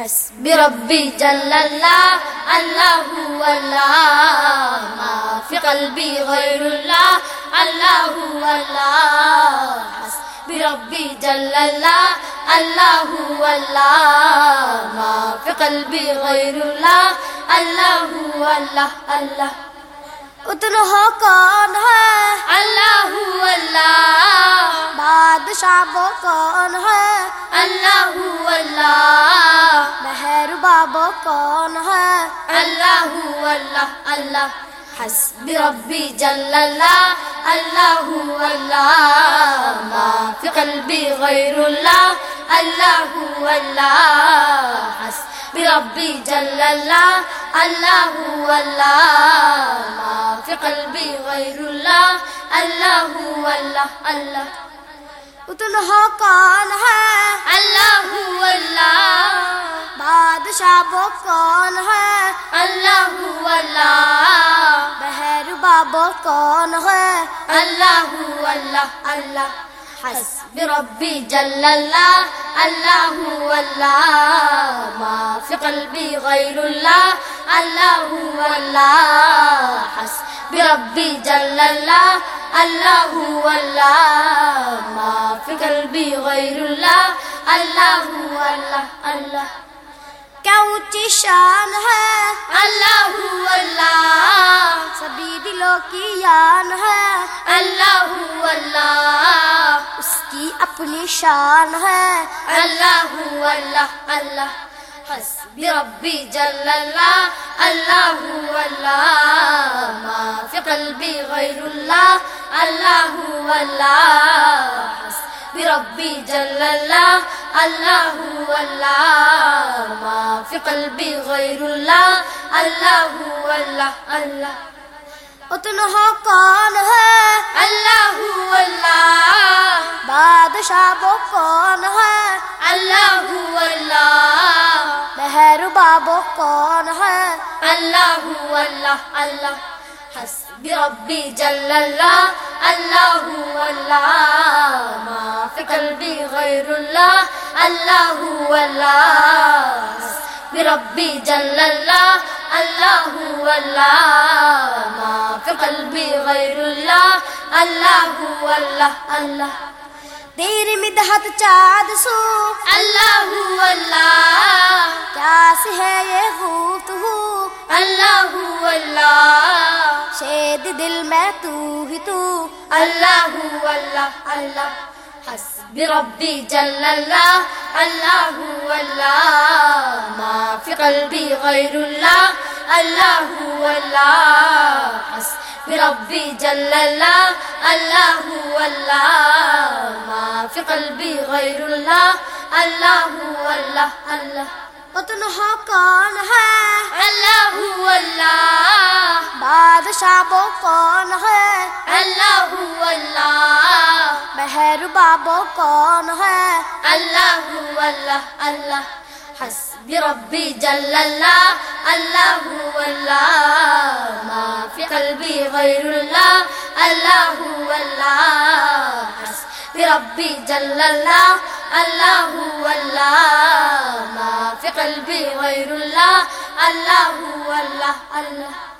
حسب ربي جل الله الله هو الله ما في قلبي غير الله الله هو الله حسب ربي جل الله الله هو الله ما في قلبي غير الله الله هو الله. الله اتنا کون ہے اللہ هو اللہ بادشاہ وہ کون ہے اللہ هو اللہ أتقانها الله هو الله. الله. حسبي ربي جل الله الله هو الله. ما في قلبي غير الله. الله هو الله. حسبي ربي جل الله الله هو الله. ما في قلبي غير الله. الله هو الله. الله. وتنهى قانها الله وہ کون ہے؟ اللہ اللہ۔ مہر بابو کون ہے؟ اللہ اللہ۔ اللہ۔ حسب ربی جل اللہ۔ اللہ اللہ۔ ما فی قلبی غیر اللہ۔ اللہ اللہ۔ حسب ربی جل اللہ۔ اللہ اللہ۔ ما فی قلبی غیر اللہ۔ اللہ اللہ۔ اللہ۔ کیا اونچی شان ہے۔ اللہ اللہ۔ سبھی دلوں کی یان ہے۔ اللہ اللہ۔ اس کی اپنی شان ہے۔ اللہ اللہ اللہ۔ حسب ربی جل اللہ۔ اللہ اللہ۔ ما فی قلبی غیر اللہ۔ اللہ اللہ۔ حسب ربی جل اللہ۔ اللہ اللہ ما فی قلبی غیر اللہ اللہ اللہ اللہ۔ اتنا کون ہے؟ اللہ بادشاہ وہ کون ہے؟ اللہ اللہ۔ مہر بابو کون ہے؟ اللہ اللہ اللہ۔ حسب ربی جل اللہ اللہ اللہ ما فی قلبی غیر اللہ اللہ اللہ حسب ربی جل اللہ اللہ اللہ ما فی قلبی غیر اللہ اللہ اللہ اللہ. تیری مدحت چاند سو اللہ اللہ. کیا سے ہے یہ؟ شاد دل توه تو الله هو الله. الله حسب ربي جل الله. الله الله ما في قلبي غير الله. الله الله حسب ربي جل الله. الله الله ما في قلبي غير الله. الله الله. الله وطن حقان الله هو الله وہ کون ہے؟ اللہ اللہ۔ مہر بابو کون ہے؟ اللہ اللہ اللہ۔ حسب ربی جل اللہ۔ اللہ اللہ۔ ما فی قلبی غیر اللہ۔ اللہ اللہ۔ حسب ربی جل اللہ۔ اللہ اللہ۔ ما فی قلبی غیر اللہ۔ اللہ اللہ اللہ۔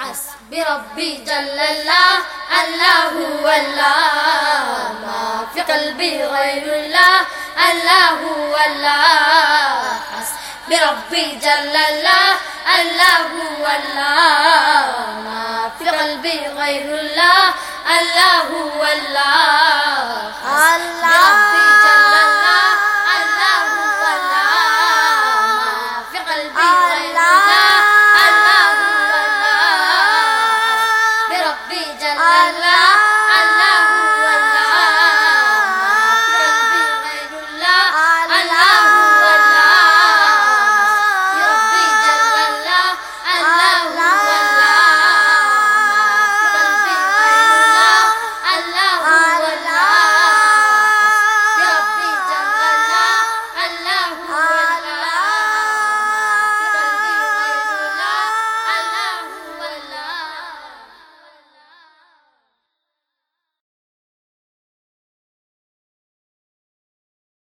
حسبي ربي جل الله الله هو الله ما في قلبي غير الله الله هو الله حسبي ربي جل الله الله هو الله في قلبي غير الله الله هو الله.